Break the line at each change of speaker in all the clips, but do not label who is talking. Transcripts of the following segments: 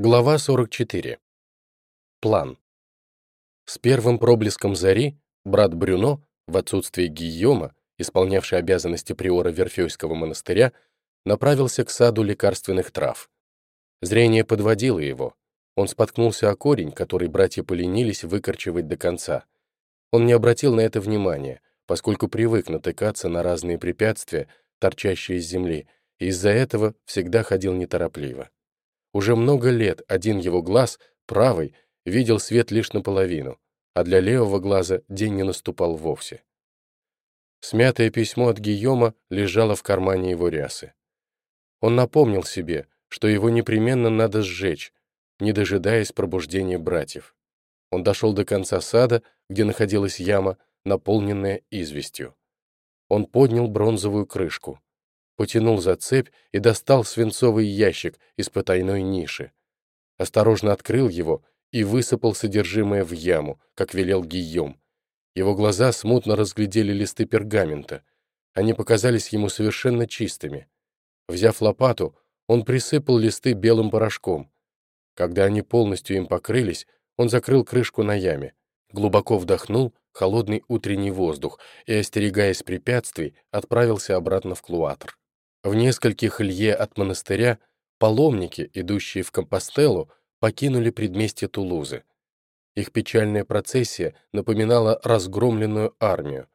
Глава 44. План. С первым проблеском зари брат Брюно, в отсутствие Гийома, исполнявший обязанности приора Верфейского монастыря, направился к саду лекарственных трав. Зрение подводило его. Он споткнулся о корень, который братья поленились выкорчевать до конца. Он не обратил на это внимания, поскольку привык натыкаться на разные препятствия, торчащие из земли, и из-за этого всегда ходил неторопливо. Уже много лет один его глаз, правый, видел свет лишь наполовину, а для левого глаза день не наступал вовсе. Смятое письмо от Гийома лежало в кармане его рясы. Он напомнил себе, что его непременно надо сжечь, не дожидаясь пробуждения братьев. Он дошел до конца сада, где находилась яма, наполненная известью. Он поднял бронзовую крышку потянул за цепь и достал свинцовый ящик из потайной ниши. Осторожно открыл его и высыпал содержимое в яму, как велел Гийом. Его глаза смутно разглядели листы пергамента. Они показались ему совершенно чистыми. Взяв лопату, он присыпал листы белым порошком. Когда они полностью им покрылись, он закрыл крышку на яме, глубоко вдохнул холодный утренний воздух и, остерегаясь препятствий, отправился обратно в клуатр. В нескольких лье от монастыря паломники, идущие в Компостелу, покинули предместье Тулузы. Их печальная процессия напоминала разгромленную армию.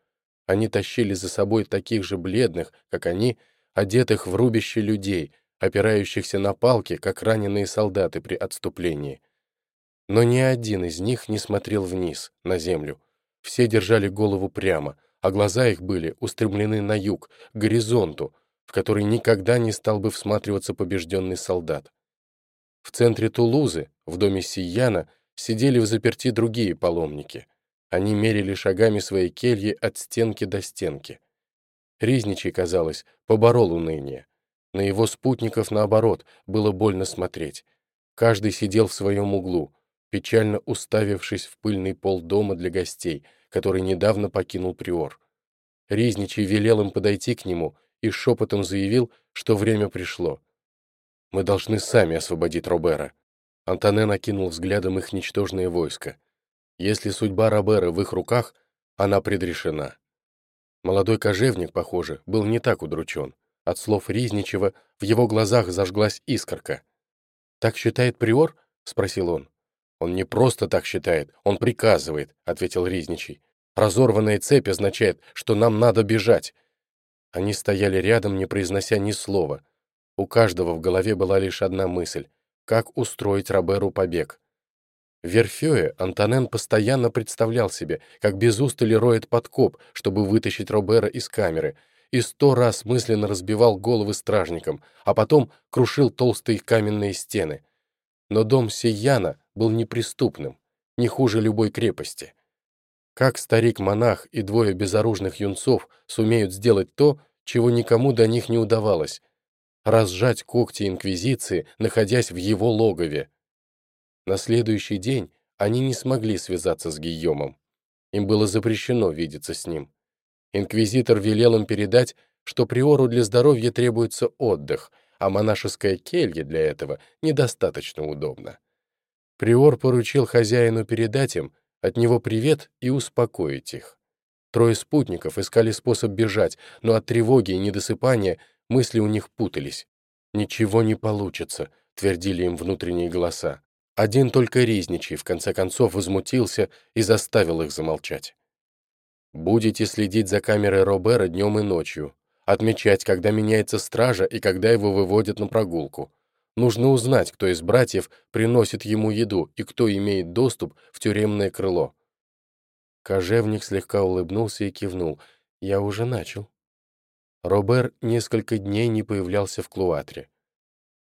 Они тащили за собой таких же бледных, как они, одетых в рубище людей, опирающихся на палки, как раненые солдаты при отступлении. Но ни один из них не смотрел вниз, на землю. Все держали голову прямо, а глаза их были устремлены на юг, к горизонту, в который никогда не стал бы всматриваться побежденный солдат. В центре Тулузы, в доме Сияна, сидели в заперти другие паломники. Они мерили шагами своей кельи от стенки до стенки. Ризничий, казалось, поборол уныние. На его спутников, наоборот, было больно смотреть. Каждый сидел в своем углу, печально уставившись в пыльный пол дома для гостей, который недавно покинул приор. Ризничий велел им подойти к нему и шепотом заявил, что время пришло. «Мы должны сами освободить Робера». Антоне накинул взглядом их ничтожное войско. Если судьба Робера в их руках, она предрешена. Молодой кожевник, похоже, был не так удручен. От слов Ризничева в его глазах зажглась искорка. «Так считает приор?» — спросил он. «Он не просто так считает, он приказывает», — ответил Ризничий. «Разорванная цепь означает, что нам надо бежать. Они стояли рядом, не произнося ни слова. У каждого в голове была лишь одна мысль — как устроить Роберу побег. Верфёе Антонен постоянно представлял себе, как без устали роет подкоп, чтобы вытащить Робера из камеры, и сто раз мысленно разбивал головы стражникам, а потом крушил толстые каменные стены. Но дом Сияна был неприступным, не хуже любой крепости. Как старик-монах и двое безоружных юнцов сумеют сделать то, чего никому до них не удавалось — разжать когти Инквизиции, находясь в его логове? На следующий день они не смогли связаться с Гийомом. Им было запрещено видеться с ним. Инквизитор велел им передать, что приору для здоровья требуется отдых, а монашеская келья для этого недостаточно удобна. Приор поручил хозяину передать им, от него привет и успокоить их. Трое спутников искали способ бежать, но от тревоги и недосыпания мысли у них путались. «Ничего не получится», — твердили им внутренние голоса. Один только Ризничий в конце концов возмутился и заставил их замолчать. «Будете следить за камерой Робера днем и ночью, отмечать, когда меняется стража и когда его выводят на прогулку. Нужно узнать, кто из братьев приносит ему еду и кто имеет доступ в тюремное крыло. Кожевник слегка улыбнулся и кивнул. «Я уже начал». Робер несколько дней не появлялся в Клуатре.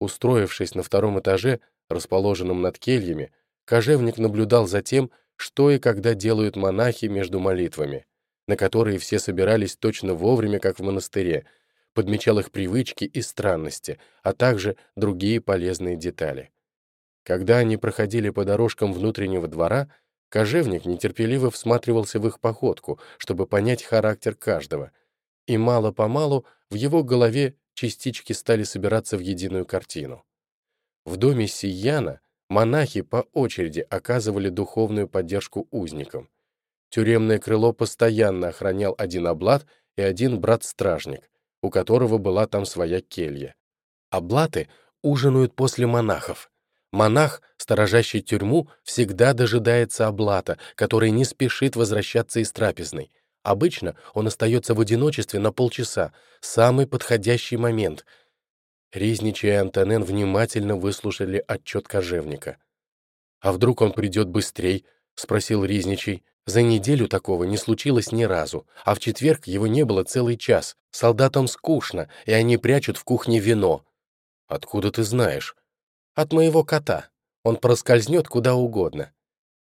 Устроившись на втором этаже, расположенном над кельями, кожевник наблюдал за тем, что и когда делают монахи между молитвами, на которые все собирались точно вовремя, как в монастыре — подмечал их привычки и странности, а также другие полезные детали. Когда они проходили по дорожкам внутреннего двора, кожевник нетерпеливо всматривался в их походку, чтобы понять характер каждого, и мало-помалу в его голове частички стали собираться в единую картину. В доме Сияна монахи по очереди оказывали духовную поддержку узникам. Тюремное крыло постоянно охранял один облат и один брат-стражник, у которого была там своя келья. Облаты ужинают после монахов. Монах, сторожащий тюрьму, всегда дожидается облата, который не спешит возвращаться из трапезной. Обычно он остается в одиночестве на полчаса, самый подходящий момент. Ризничий и Антонен внимательно выслушали отчет кожевника. «А вдруг он придет быстрей?» — спросил Ризничий. За неделю такого не случилось ни разу, а в четверг его не было целый час. Солдатам скучно, и они прячут в кухне вино. «Откуда ты знаешь?» «От моего кота. Он проскользнет куда угодно».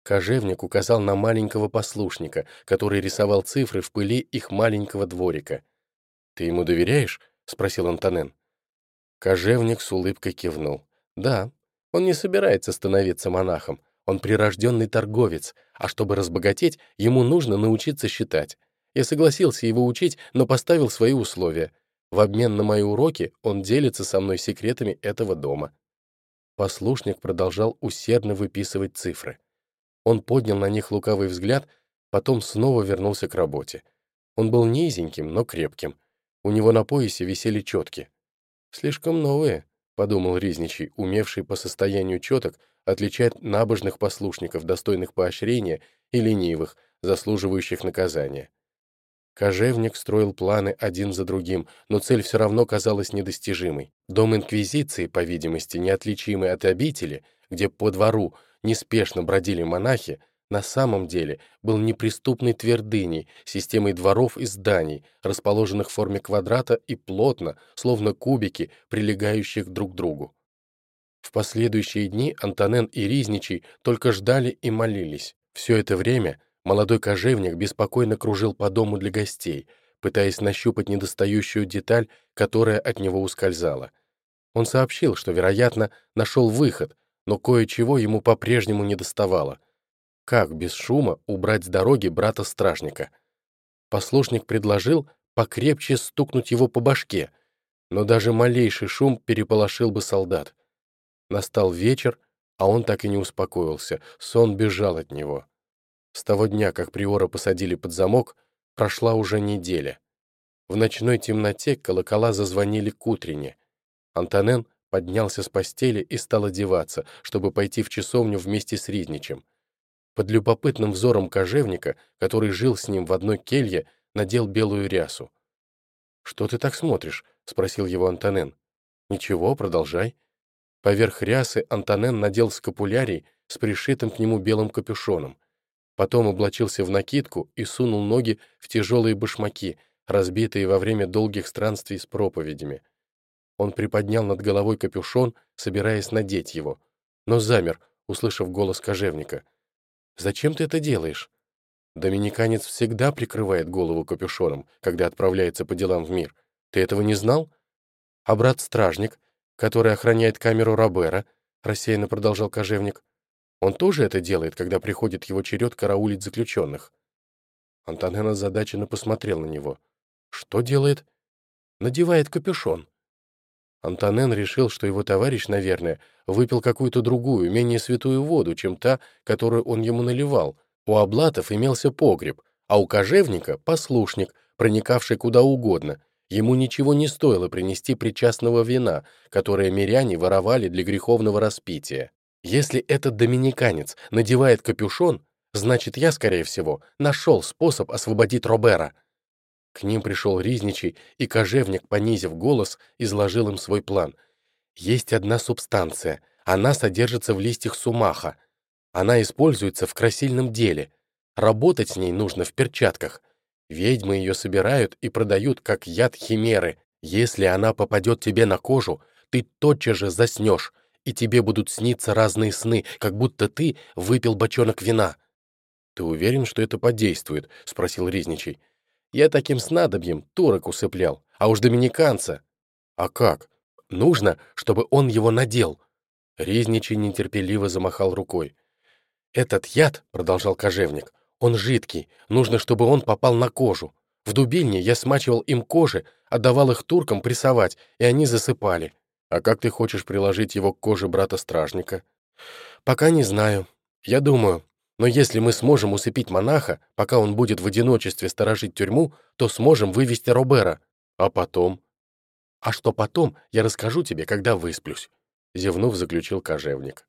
Кожевник указал на маленького послушника, который рисовал цифры в пыли их маленького дворика. «Ты ему доверяешь?» — спросил Антонен. Кожевник с улыбкой кивнул. «Да, он не собирается становиться монахом. Он прирожденный торговец, а чтобы разбогатеть, ему нужно научиться считать. Я согласился его учить, но поставил свои условия. В обмен на мои уроки он делится со мной секретами этого дома». Послушник продолжал усердно выписывать цифры. Он поднял на них лукавый взгляд, потом снова вернулся к работе. Он был низеньким, но крепким. У него на поясе висели четки. «Слишком новые», — подумал Ризничий, умевший по состоянию четок отличать набожных послушников, достойных поощрения, и ленивых, заслуживающих наказания. Кожевник строил планы один за другим, но цель все равно казалась недостижимой. Дом Инквизиции, по видимости, неотличимый от обители, где по двору неспешно бродили монахи, на самом деле был неприступной твердыней, системой дворов и зданий, расположенных в форме квадрата и плотно, словно кубики, прилегающих друг к другу. В последующие дни Антонен и Ризничий только ждали и молились. Все это время Молодой кожевник беспокойно кружил по дому для гостей, пытаясь нащупать недостающую деталь, которая от него ускользала. Он сообщил, что, вероятно, нашел выход, но кое-чего ему по-прежнему не доставало. Как без шума убрать с дороги брата-стражника? Послушник предложил покрепче стукнуть его по башке, но даже малейший шум переполошил бы солдат. Настал вечер, а он так и не успокоился, сон бежал от него. С того дня, как Приора посадили под замок, прошла уже неделя. В ночной темноте колокола зазвонили к утрене. Антонен поднялся с постели и стал одеваться, чтобы пойти в часовню вместе с Ризничем. Под любопытным взором кожевника, который жил с ним в одной келье, надел белую рясу. «Что ты так смотришь?» — спросил его Антонен. «Ничего, продолжай». Поверх рясы Антонен надел скапулярий с пришитым к нему белым капюшоном. Потом облачился в накидку и сунул ноги в тяжелые башмаки, разбитые во время долгих странствий с проповедями. Он приподнял над головой капюшон, собираясь надеть его, но замер, услышав голос кожевника. «Зачем ты это делаешь?» Доминиканец всегда прикрывает голову капюшоном, когда отправляется по делам в мир. Ты этого не знал? А брат-стражник, который охраняет камеру Робера, рассеянно продолжал кожевник, он тоже это делает, когда приходит его черед караулить заключенных. Антонен озадаченно посмотрел на него. «Что делает?» «Надевает капюшон». Антонен решил, что его товарищ, наверное, выпил какую-то другую, менее святую воду, чем та, которую он ему наливал. У облатов имелся погреб, а у кожевника — послушник, проникавший куда угодно. Ему ничего не стоило принести причастного вина, которое миряне воровали для греховного распития. Если этот доминиканец надевает капюшон, значит, я, скорее всего, нашел способ освободить Робера. К ним пришел Ризничий, и кожевник, понизив голос, изложил им свой план. Есть одна субстанция. Она содержится в листьях сумаха. Она используется в красильном деле. Работать с ней нужно в перчатках. Ведьмы ее собирают и продают, как яд химеры. Если она попадет тебе на кожу, ты тотчас же заснешь, и тебе будут сниться разные сны, как будто ты выпил бочонок вина». «Ты уверен, что это подействует?» — спросил Ризничий. «Я таким снадобьем турок усыплял, а уж доминиканца». «А как? Нужно, чтобы он его надел». Ризничий нетерпеливо замахал рукой. «Этот яд, — продолжал кожевник, — он жидкий, нужно, чтобы он попал на кожу. В дубильне я смачивал им кожи, отдавал их туркам прессовать, и они засыпали. А как ты хочешь приложить его к коже брата-стражника? «Пока не знаю. Я думаю, но если мы сможем усыпить монаха, пока он будет в одиночестве сторожить тюрьму, то сможем вывести Робера. А потом? А что потом, я расскажу тебе, когда высплюсь», — зевнув, заключил кожевник.